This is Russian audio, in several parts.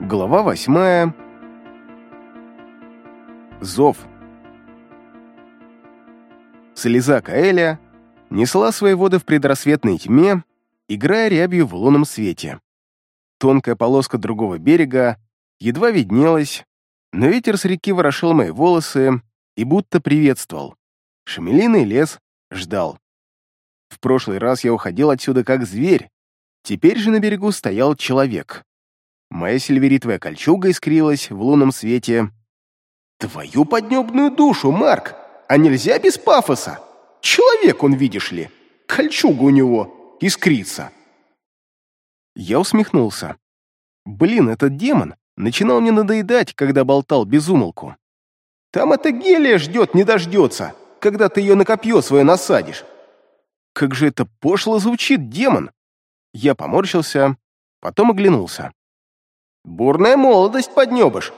Глава восьмая. Зов. Слеза Каэля несла свои воды в предрассветной тьме, играя рябью в лунном свете. Тонкая полоска другого берега едва виднелась, но ветер с реки ворошил мои волосы и будто приветствовал. Шамелиный лес ждал. В прошлый раз я уходил отсюда как зверь, теперь же на берегу стоял человек. Моя сильверитовая кольчуга искрилась в лунном свете. «Твою поднебную душу, Марк! А нельзя без пафоса? Человек он, видишь ли! Кольчуга у него искрится!» Я усмехнулся. «Блин, этот демон начинал мне надоедать, когда болтал без умолку. Там эта гелия ждет, не дождется, когда ты ее на копье свое насадишь. Как же это пошло звучит, демон!» Я поморщился, потом оглянулся. Бурная молодость поднебыш.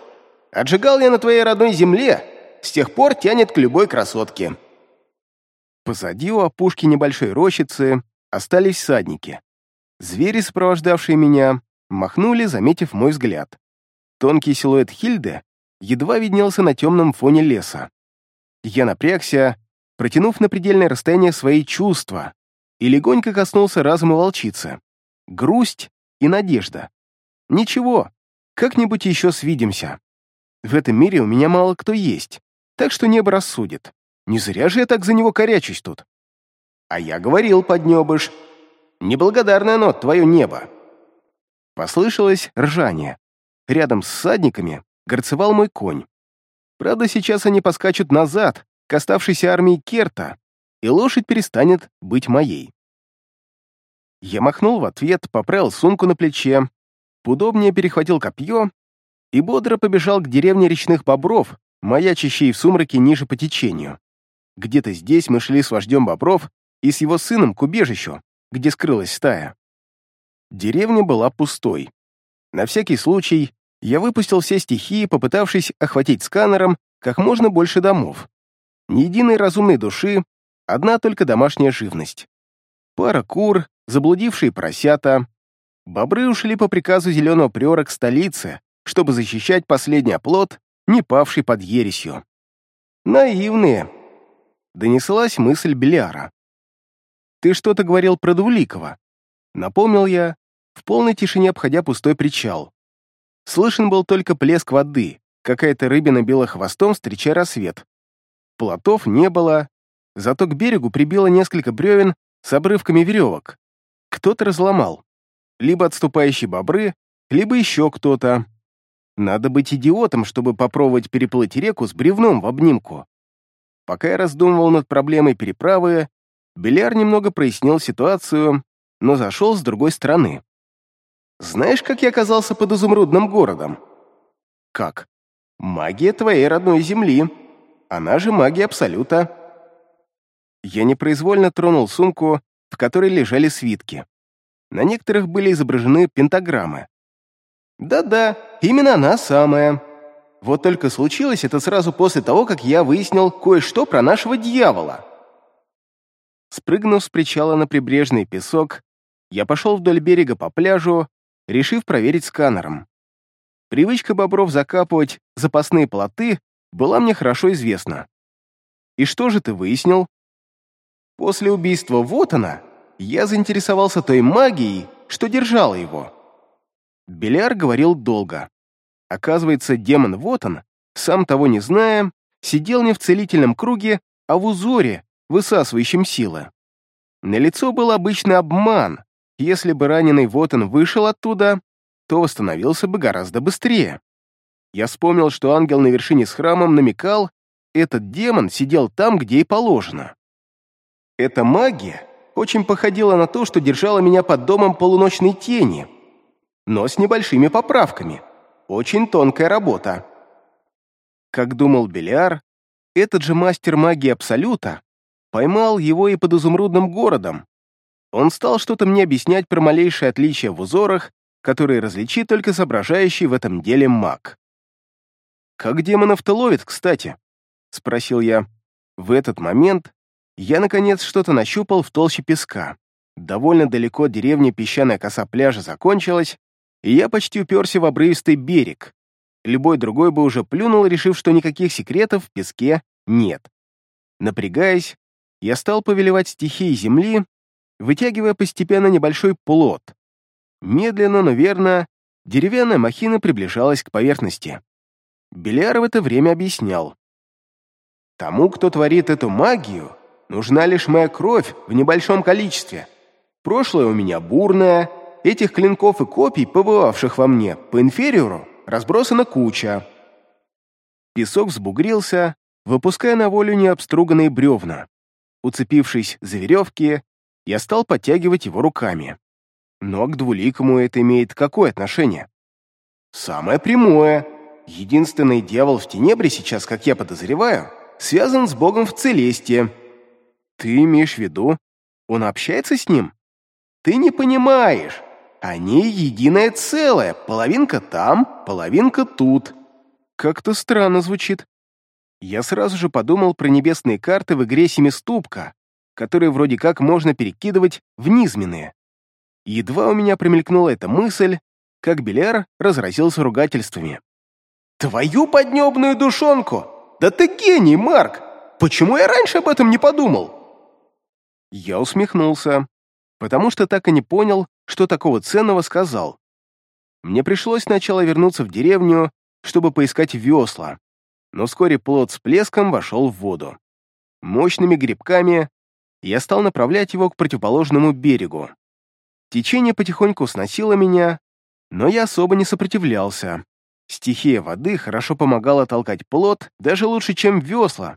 Отжигал я на твоей родной земле, с тех пор тянет к любой красотке. Позади у опушки небольшой рощицы остались садники. Звери, сопровождавшие меня, махнули, заметив мой взгляд. Тонкий силуэт Хильды едва виднелся на темном фоне леса. Я напрягся, протянув на предельное расстояние свои чувства, и легонько коснулся разума волчицы. Грусть и надежда. Ничего, как-нибудь еще свидимся. В этом мире у меня мало кто есть, так что небо рассудит. Не зря же я так за него корячусь тут. А я говорил, поднебыш. Неблагодарное оно, твое небо. Послышалось ржание. Рядом с садниками горцевал мой конь. Правда, сейчас они поскачут назад, к оставшейся армии Керта, и лошадь перестанет быть моей. Я махнул в ответ, поправил сумку на плече поудобнее перехватил копье и бодро побежал к деревне речных бобров, маячащей в сумраке ниже по течению. Где-то здесь мы шли с вождем бобров и с его сыном к убежищу, где скрылась стая. Деревня была пустой. На всякий случай я выпустил все стихии, попытавшись охватить сканером как можно больше домов. Ни единой разумной души, одна только домашняя живность. Пара кур, заблудившие поросята, Бобры ушли по приказу Зеленого Приора к столице, чтобы защищать последний оплот, не павший под ересью. «Наивные!» — донеслась мысль Беляра. «Ты что-то говорил про Двуликова?» Напомнил я, в полной тишине обходя пустой причал. Слышен был только плеск воды, какая-то рыбина била хвостом, встречая рассвет. Плотов не было, зато к берегу прибило несколько бревен с обрывками веревок. Кто-то разломал либо отступающие бобры, либо еще кто-то. Надо быть идиотом, чтобы попробовать переплыть реку с бревном в обнимку. Пока я раздумывал над проблемой переправы, Беляр немного прояснил ситуацию, но зашел с другой стороны. «Знаешь, как я оказался под изумрудным городом?» «Как?» «Магия твоей родной земли. Она же магия Абсолюта». Я непроизвольно тронул сумку, в которой лежали свитки. На некоторых были изображены пентаграммы. Да-да, именно она самая. Вот только случилось это сразу после того, как я выяснил кое-что про нашего дьявола. Спрыгнув с причала на прибрежный песок, я пошел вдоль берега по пляжу, решив проверить сканером. Привычка бобров закапывать запасные плоты была мне хорошо известна. И что же ты выяснил? После убийства вот она, я заинтересовался той магией, что держала его. Беляр говорил долго. Оказывается, демон вот он, сам того не зная, сидел не в целительном круге, а в узоре, высасывающем силы. На лицо был обычный обман. Если бы раненый вот он вышел оттуда, то восстановился бы гораздо быстрее. Я вспомнил, что ангел на вершине с храмом намекал, этот демон сидел там, где и положено. Эта магия очень походила на то, что держала меня под домом полуночной тени, но с небольшими поправками. Очень тонкая работа. Как думал Беляр, этот же мастер магии Абсолюта поймал его и под изумрудным городом. Он стал что-то мне объяснять про малейшие отличия в узорах, которые различит только соображающий в этом деле маг. «Как демонов-то ловит, кстати?» — спросил я. В этот момент я, наконец, что-то нащупал в толще песка. Довольно далеко деревня песчаная коса пляжа закончилась, и я почти уперся в обрывистый берег. Любой другой бы уже плюнул, решив, что никаких секретов в песке нет. Напрягаясь, я стал повелевать стихией земли, вытягивая постепенно небольшой плот. Медленно, но верно, деревянная махина приближалась к поверхности. Беляр в это время объяснял. «Тому, кто творит эту магию, нужна лишь моя кровь в небольшом количестве. Прошлое у меня бурное, этих клинков и копий, побывавших во мне, по инфериору, разбросана куча». Песок взбугрился, выпуская на волю необструганные бревна. Уцепившись за веревки, я стал подтягивать его руками. Но к двуликому это имеет какое отношение? Самое прямое. Единственный дьявол в Тенебре сейчас, как я подозреваю, связан с богом в Целесте. Ты имеешь в виду, он общается с ним? Ты не понимаешь. Они единое целое, половинка там, половинка тут. Как-то странно звучит. Я сразу же подумал про небесные карты в игре «Семиступка», которые вроде как можно перекидывать в низменные. Едва у меня промелькнула эта мысль, как Беляр разразился ругательствами. «Твою поднебную душонку! Да ты гений, Марк! Почему я раньше об этом не подумал?» Я усмехнулся, потому что так и не понял, что такого ценного сказал. Мне пришлось сначала вернуться в деревню, чтобы поискать весла, но вскоре плод с плеском вошел в воду. Мощными грибками я стал направлять его к противоположному берегу. Течение потихоньку сносило меня, но я особо не сопротивлялся. Стихия воды хорошо помогала толкать плод, даже лучше, чем весла.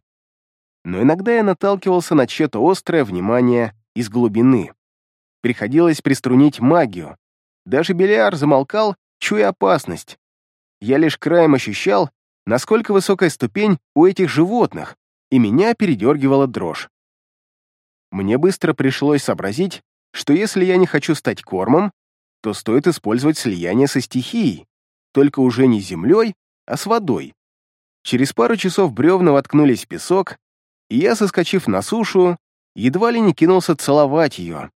Но иногда я наталкивался на чье-то острое внимание из глубины. Приходилось приструнить магию. Даже Белиар замолкал, чуя опасность. Я лишь краем ощущал, насколько высокая ступень у этих животных, и меня передергивала дрожь. Мне быстро пришлось сообразить, что если я не хочу стать кормом, то стоит использовать слияние со стихией, только уже не с землей, а с водой. Через пару часов бревна воткнулись в песок, и я, соскочив на сушу, едва ли не кинулся целовать ее.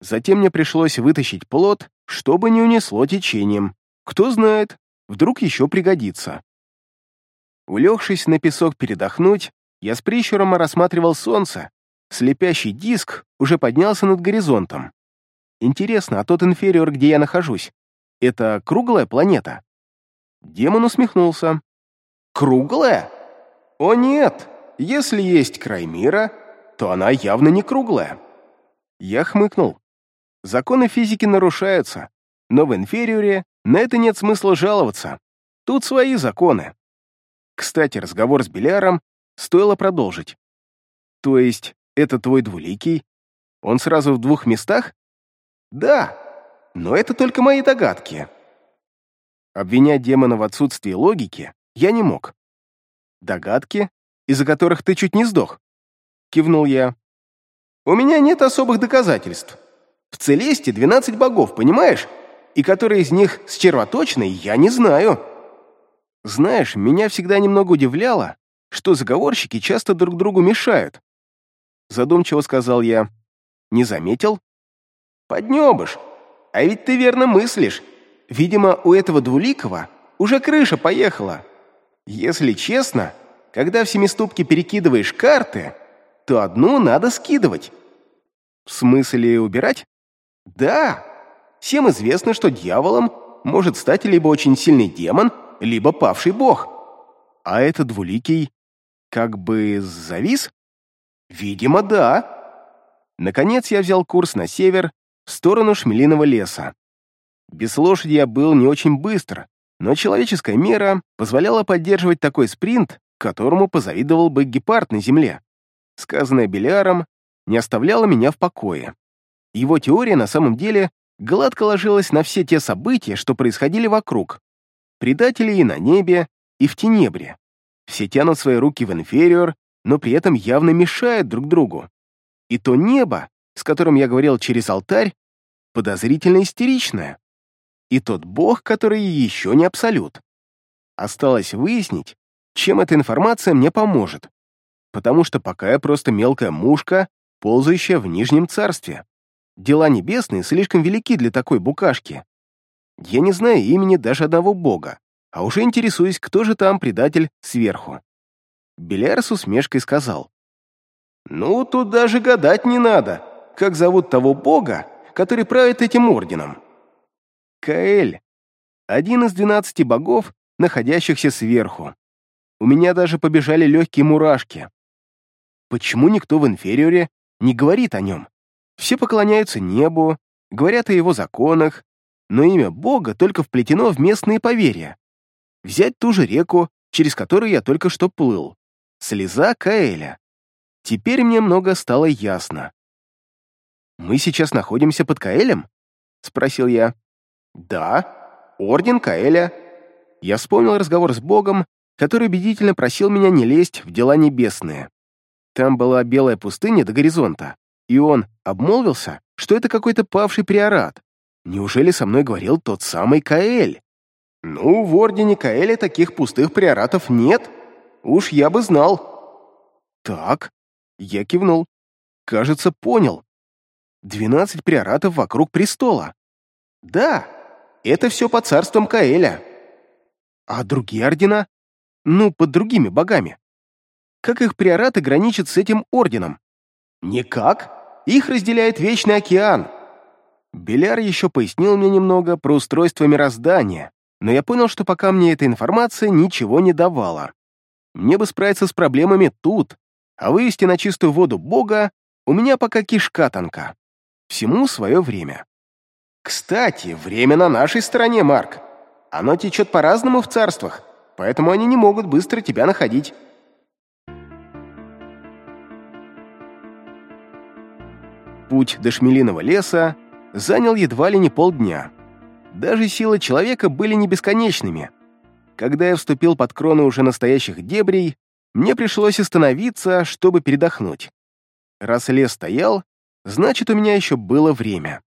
Затем мне пришлось вытащить плод, чтобы не унесло течением. Кто знает, вдруг еще пригодится. Улегшись на песок передохнуть, я с прищуром рассматривал солнце, Слепящий диск уже поднялся над горизонтом. Интересно, а тот инфериор, где я нахожусь, это круглая планета? Демон усмехнулся. Круглая? О нет, если есть край мира, то она явно не круглая. Я хмыкнул. Законы физики нарушаются, но в инфериоре на это нет смысла жаловаться. Тут свои законы. Кстати, разговор с Беляром стоило продолжить. То есть это твой двуликий? Он сразу в двух местах? Да, но это только мои догадки. Обвинять демона в отсутствии логики я не мог. Догадки, из-за которых ты чуть не сдох? Кивнул я. У меня нет особых доказательств. В Целесте 12 богов, понимаешь? И который из них с червоточиной, я не знаю. Знаешь, меня всегда немного удивляло, что заговорщики часто друг другу мешают задумчиво сказал я. Не заметил? Поднебыш. А ведь ты верно мыслишь. Видимо, у этого двуликого уже крыша поехала. Если честно, когда в семиступке перекидываешь карты, то одну надо скидывать. В смысле убирать? Да. Всем известно, что дьяволом может стать либо очень сильный демон, либо павший бог. А этот двуликий как бы завис? Видимо, да. Наконец я взял курс на север, в сторону Шмелиного леса. Без лошади я был не очень быстр, но человеческая мера позволяла поддерживать такой спринт, которому позавидовал бы гепард на земле. Сказанное Белиаром не оставляло меня в покое. Его теория на самом деле гладко ложилась на все те события, что происходили вокруг. Предатели и на небе, и в тенебре. Все тянут свои руки в инфериор но при этом явно мешают друг другу. И то небо, с которым я говорил через алтарь, подозрительно истеричное. И тот бог, который еще не абсолют. Осталось выяснить, чем эта информация мне поможет. Потому что пока я просто мелкая мушка, ползающая в Нижнем Царстве. Дела небесные слишком велики для такой букашки. Я не знаю имени даже одного бога, а уже интересуюсь, кто же там предатель сверху. Беляр с усмешкой сказал. «Ну, тут даже гадать не надо, как зовут того бога, который правит этим орденом». Каэль, один из двенадцати богов, находящихся сверху. У меня даже побежали легкие мурашки. Почему никто в инфериоре не говорит о нем? Все поклоняются небу, говорят о его законах, но имя Бога только вплетено в местные поверья. Взять ту же реку, через которую я только что плыл. Слеза Каэля. Теперь мне много стало ясно. «Мы сейчас находимся под Каэлем?» — спросил я. «Да, орден Каэля». Я вспомнил разговор с Богом, который убедительно просил меня не лезть в дела небесные. Там была белая пустыня до горизонта, и он обмолвился, что это какой-то павший приорат. Неужели со мной говорил тот самый Каэль? Ну, в Ордене Каэля таких пустых приоратов нет. Уж я бы знал. Так, я кивнул. Кажется, понял. Двенадцать приоратов вокруг престола. Да, это все под царством Каэля. А другие ордена? Ну, под другими богами. Как их приораты граничат с этим орденом? Никак. Их разделяет Вечный океан. Беляр еще пояснил мне немного про устройство мироздания, но я понял, что пока мне эта информация ничего не давала. Мне бы справиться с проблемами тут, а вывести на чистую воду Бога у меня пока кишка тонка. Всему свое время. Кстати, время на нашей стороне, Марк. Оно течет по-разному в царствах, поэтому они не могут быстро тебя находить. Путь до Шмелиного леса занял едва ли не полдня. Даже силы человека были не бесконечными. Когда я вступил под крону уже настоящих дебрей, мне пришлось остановиться, чтобы передохнуть. Раз лес стоял, значит, у меня еще было время.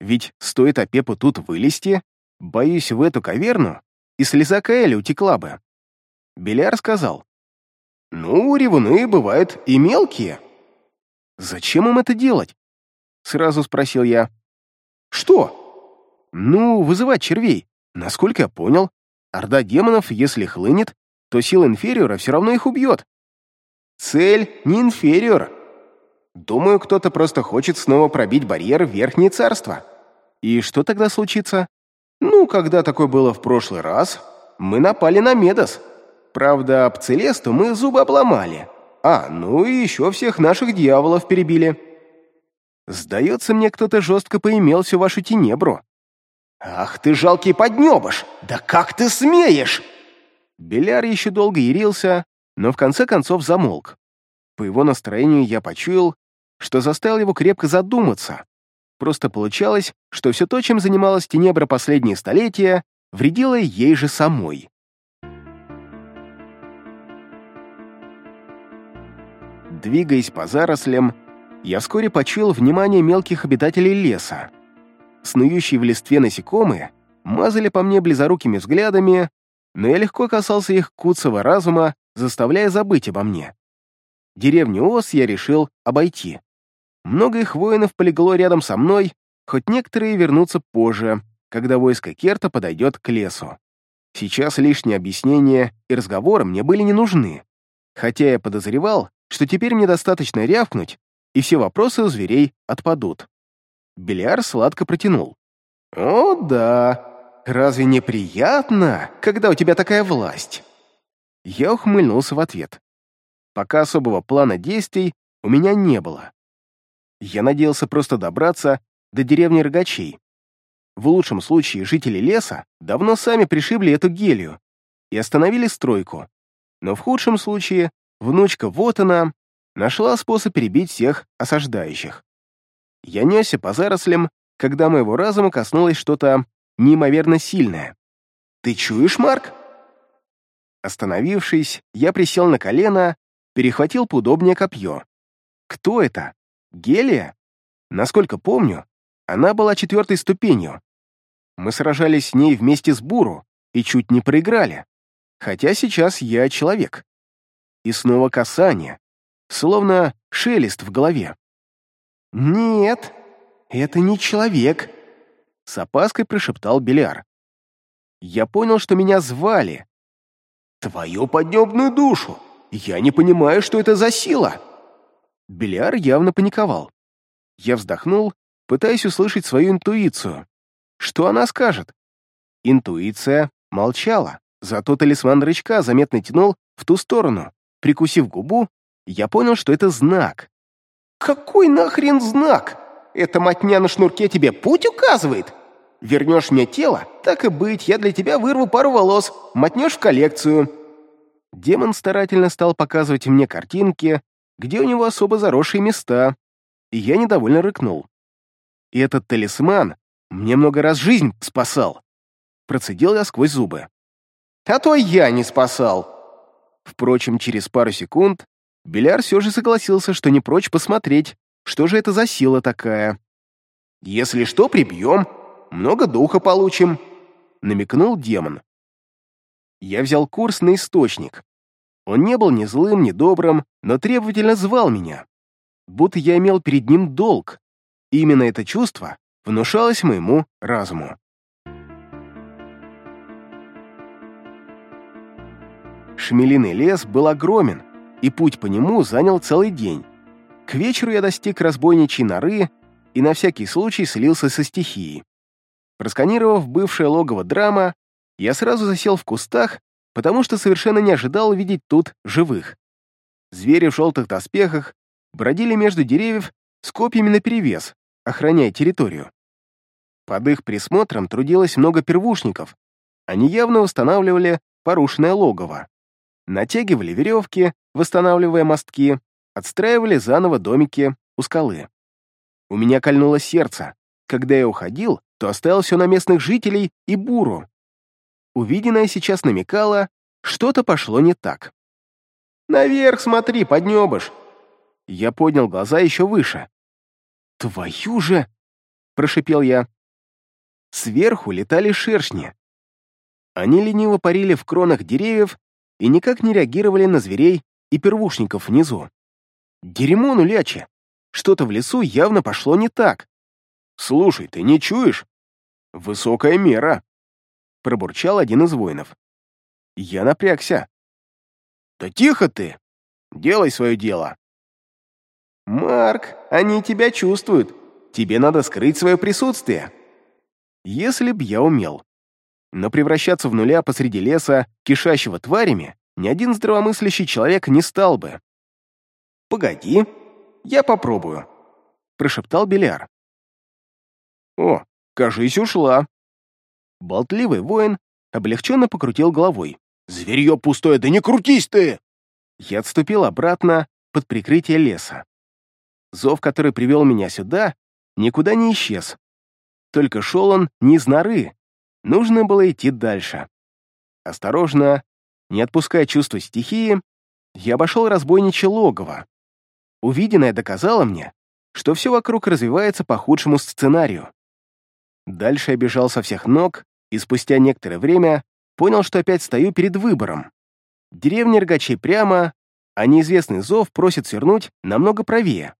Ведь стоит Апепу тут вылезти, боюсь, в эту каверну и слеза Каэля утекла бы. Беляр сказал, «Ну, ревуны бывают и мелкие». «Зачем им это делать?» Сразу спросил я. «Что?» «Ну, вызывать червей. Насколько я понял, орда демонов, если хлынет, то сила инфериора все равно их убьет. Цель не инфериор. Думаю, кто-то просто хочет снова пробить барьер в Верхнее Царство. И что тогда случится? Ну, когда такое было в прошлый раз, мы напали на Медос. Правда, об Целесту мы зубы обломали. А, ну и еще всех наших дьяволов перебили. Сдается мне, кто-то жестко поимел всю вашу тенебру. Ах ты жалкий поднебыш! Да как ты смеешь? Беляр еще долго ярился, но в конце концов замолк. По его настроению я почуял, что заставил его крепко задуматься. Просто получалось, что все то, чем занималась Тенебра последние столетия, вредило ей же самой. Двигаясь по зарослям, я вскоре почуял внимание мелких обитателей леса. Снующие в листве насекомые мазали по мне близорукими взглядами, но я легко касался их куцого разума, заставляя забыть обо мне. Деревню Ос я решил обойти. Много их воинов полегло рядом со мной, хоть некоторые вернутся позже, когда войско Керта подойдет к лесу. Сейчас лишние объяснения и разговоры мне были не нужны, хотя я подозревал, что теперь мне достаточно рявкнуть, и все вопросы у зверей отпадут. Беляр сладко протянул. «О, да! Разве не приятно, когда у тебя такая власть?» Я ухмыльнулся в ответ. Пока особого плана действий у меня не было. Я надеялся просто добраться до деревни Рогачей. В лучшем случае жители леса давно сами пришибли эту гелию и остановили стройку. Но в худшем случае внучка вот она нашла способ перебить всех осаждающих. Я несся по зарослям, когда моего разума коснулось что-то неимоверно сильное. «Ты чуешь, Марк?» Остановившись, я присел на колено, перехватил поудобнее копье. «Кто это? Гелия?» Насколько помню, она была четвертой ступенью. Мы сражались с ней вместе с Буру и чуть не проиграли. Хотя сейчас я человек. И снова касание, словно шелест в голове. «Нет, это не человек», — С опаской прошептал Беляр. Я понял, что меня звали. «Твою поднебную душу! Я не понимаю, что это за сила!» Беляр явно паниковал. Я вздохнул, пытаясь услышать свою интуицию. Что она скажет? Интуиция молчала, зато талисман рычка заметно тянул в ту сторону. Прикусив губу, я понял, что это знак. «Какой нахрен знак? Эта матня на шнурке тебе путь указывает? Вернешь мне тело, так и быть, я для тебя вырву пару волос, мотнешь в коллекцию». Демон старательно стал показывать мне картинки, где у него особо заросшие места, и я недовольно рыкнул. И этот талисман мне много раз жизнь спасал. Процедил я сквозь зубы. А то я не спасал. Впрочем, через пару секунд Беляр все же согласился, что не прочь посмотреть, что же это за сила такая. «Если что, прибьем, много духа получим», — намекнул демон. Я взял курс на источник. Он не был ни злым, ни добрым, но требовательно звал меня. Будто я имел перед ним долг. именно это чувство внушалось моему разуму. Шмелиный лес был огромен, и путь по нему занял целый день. К вечеру я достиг разбойничьей норы и на всякий случай слился со стихией. Просканировав бывшее логово драма, я сразу засел в кустах, потому что совершенно не ожидал увидеть тут живых. Звери в желтых доспехах бродили между деревьев с копьями наперевес, охраняя территорию. Под их присмотром трудилось много первушников. Они явно восстанавливали порушенное логово. Натягивали веревки, восстанавливая мостки, отстраивали заново домики у скалы. У меня кольнуло сердце. Когда я уходил, то оставил все на местных жителей и буру. Увиденное сейчас намекало, что-то пошло не так. «Наверх смотри, поднебыш!» Я поднял глаза еще выше. «Твою же!» — прошипел я. Сверху летали шершни. Они лениво парили в кронах деревьев и никак не реагировали на зверей и первушников внизу. Дерьмо нуляче! Что-то в лесу явно пошло не так. «Слушай, ты не чуешь?» «Высокая мера», — пробурчал один из воинов. Я напрягся. «Да тихо ты! Делай свое дело!» «Марк, они тебя чувствуют. Тебе надо скрыть свое присутствие», если б я умел. Но превращаться в нуля посреди леса, кишащего тварями, ни один здравомыслящий человек не стал бы. «Погоди, я попробую», — прошептал Беляр. «О, кажись, ушла». Болтливый воин облегченно покрутил головой. «Зверье пустое, да не крутись ты!» Я отступил обратно под прикрытие леса. Зов, который привел меня сюда, никуда не исчез, только шел он не из норы. Нужно было идти дальше. Осторожно, не отпуская чувства стихии, я обошел разбойничье логово. Увиденное доказало мне, что все вокруг развивается по худшему сценарию. Дальше я бежал со всех ног и спустя некоторое время понял, что опять стою перед выбором. Деревня Рогачей прямо, а неизвестный зов просит свернуть намного правее.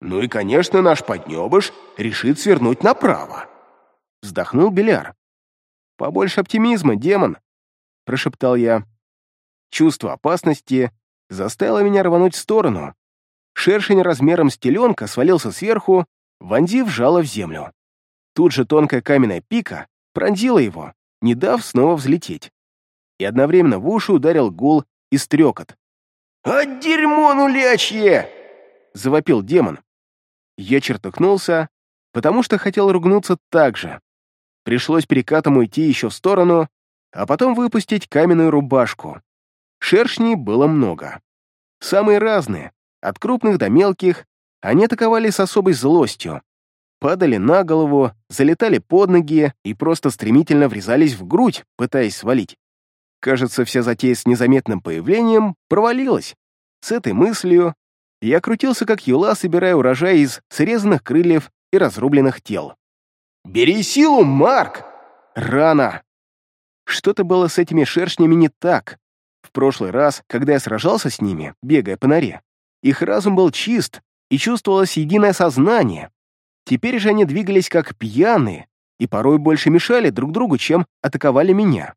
Ну и, конечно, наш поднебыш решит свернуть направо. Вздохнул Беляр. Побольше оптимизма, демон, прошептал я. Чувство опасности заставило меня рвануть в сторону. Шершень размером с теленка свалился сверху, вонзив жало в землю. Тут же тонкая каменная пика пронзила его, не дав снова взлететь. И одновременно в уши ударил гул и стрекот. «А дерьмо нулячье!» — завопил демон. Я чертыхнулся, потому что хотел ругнуться так же. Пришлось перекатом уйти еще в сторону, а потом выпустить каменную рубашку. Шершней было много. Самые разные, от крупных до мелких, они атаковали с особой злостью. Падали на голову, залетали под ноги и просто стремительно врезались в грудь, пытаясь свалить. Кажется, вся затея с незаметным появлением провалилась. С этой мыслью я крутился как юла, собирая урожай из срезанных крыльев и разрубленных тел. «Бери силу, Марк!» «Рано!» Что-то было с этими шершнями не так. В прошлый раз, когда я сражался с ними, бегая по норе, их разум был чист, и чувствовалось единое сознание. Теперь же они двигались как пьяные, и порой больше мешали друг другу, чем атаковали меня.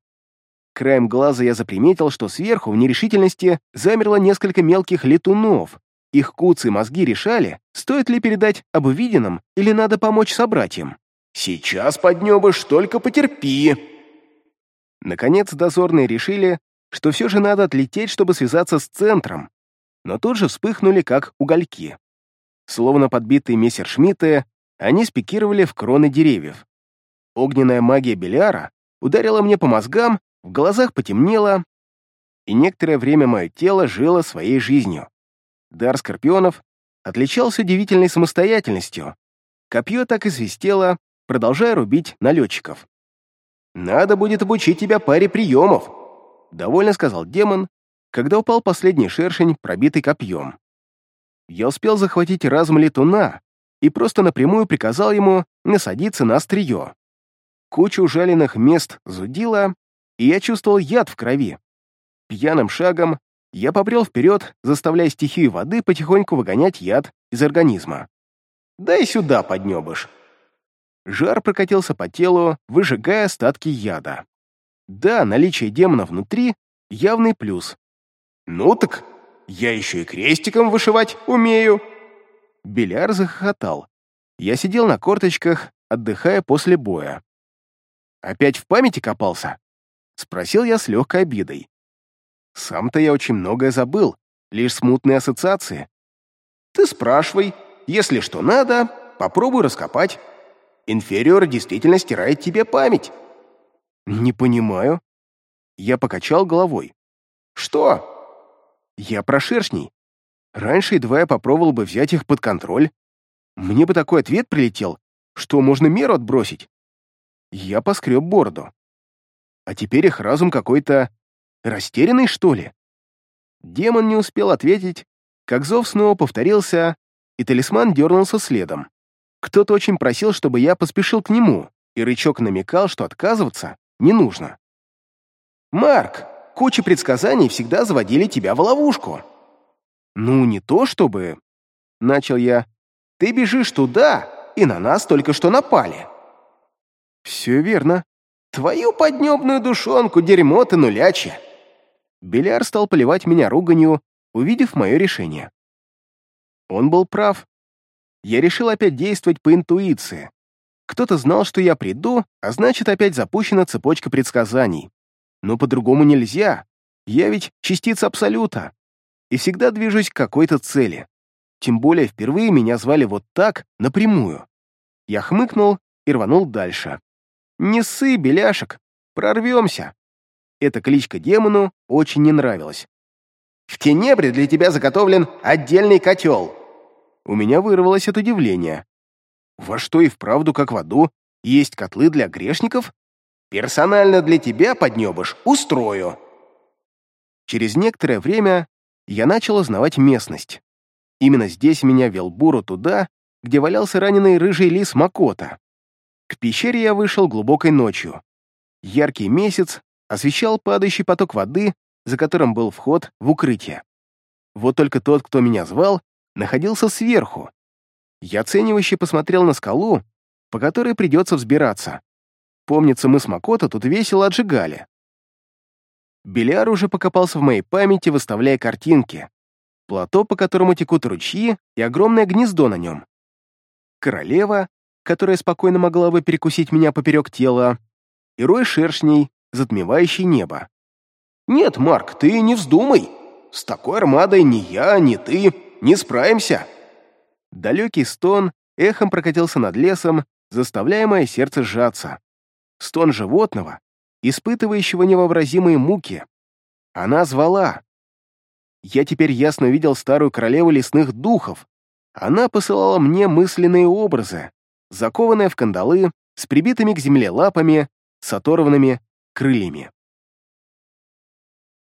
Краем глаза я заприметил, что сверху в нерешительности замерло несколько мелких летунов. Их куцы мозги решали, стоит ли передать об увиденном или надо помочь собратьям. «Сейчас поднебыш, только потерпи!» Наконец дозорные решили, что все же надо отлететь, чтобы связаться с центром, но тут же вспыхнули, как угольки. Словно подбитые мессершмитты, они спикировали в кроны деревьев. Огненная магия Беляра ударила мне по мозгам, в глазах потемнело, и некоторое время мое тело жило своей жизнью. Дар скорпионов отличался удивительной самостоятельностью. Копье так и свистело, продолжая рубить налетчиков. «Надо будет обучить тебя паре приемов», — довольно сказал демон, когда упал последний шершень, пробитый копьем. Я успел захватить разум летуна и просто напрямую приказал ему насадиться на острие. Куча ужаленных мест зудила, и я чувствовал яд в крови. Пьяным шагом я побрел вперед, заставляя стихию воды потихоньку выгонять яд из организма. «Дай сюда, поднебыш!» Жар прокатился по телу, выжигая остатки яда. Да, наличие демона внутри — явный плюс. «Ну так я еще и крестиком вышивать умею!» Беляр захохотал. Я сидел на корточках, отдыхая после боя. «Опять в памяти копался?» — спросил я с легкой обидой. Сам-то я очень многое забыл, лишь смутные ассоциации. «Ты спрашивай. Если что надо, попробуй раскопать. Инфериор действительно стирает тебе память». «Не понимаю». Я покачал головой. «Что?» Я про шершней. Раньше едва я попробовал бы взять их под контроль. Мне бы такой ответ прилетел, что можно меру отбросить. Я поскреб бороду. А теперь их разум какой-то растерянный, что ли? Демон не успел ответить, как зов снова повторился, и талисман дернулся следом. Кто-то очень просил, чтобы я поспешил к нему, и рычок намекал, что отказываться не нужно. «Марк, Куча предсказаний всегда заводили тебя в ловушку». «Ну, не то чтобы...» — начал я. «Ты бежишь туда, и на нас только что напали». «Все верно». «Твою поднебную душонку, дерьмо ты нулячье!» Беляр стал поливать меня руганью, увидев мое решение. Он был прав. Я решил опять действовать по интуиции. Кто-то знал, что я приду, а значит, опять запущена цепочка предсказаний. Но по-другому нельзя. Я ведь частица Абсолюта. И всегда движусь к какой-то цели. Тем более впервые меня звали вот так, напрямую. Я хмыкнул и рванул дальше. «Не ссы, беляшек, прорвемся!» Эта кличка демону очень не нравилась. «В Тенебре для тебя заготовлен отдельный котел!» У меня вырвалось от удивления. «Во что и вправду, как в аду, есть котлы для грешников?» Персонально для тебя, поднебыш, устрою». Через некоторое время я начал узнавать местность. Именно здесь меня вел Буру туда, где валялся раненый рыжий лис Макота. К пещере я вышел глубокой ночью. Яркий месяц освещал падающий поток воды, за которым был вход в укрытие. Вот только тот, кто меня звал, находился сверху. Я оценивающе посмотрел на скалу, по которой придется взбираться. Помнится, мы с Макото тут весело отжигали. Беляр уже покопался в моей памяти, выставляя картинки. Плато, по которому текут ручьи, и огромное гнездо на нем. Королева, которая спокойно могла бы перекусить меня поперек тела, и рой шершней, затмевающий небо. «Нет, Марк, ты не вздумай. С такой армадой ни я, ни ты не справимся». Далекий стон эхом прокатился над лесом, заставляя мое сердце сжаться стон животного, испытывающего невообразимые муки. Она звала. Я теперь ясно видел старую королеву лесных духов. Она посылала мне мысленные образы, закованная в кандалы, с прибитыми к земле лапами, с оторванными крыльями.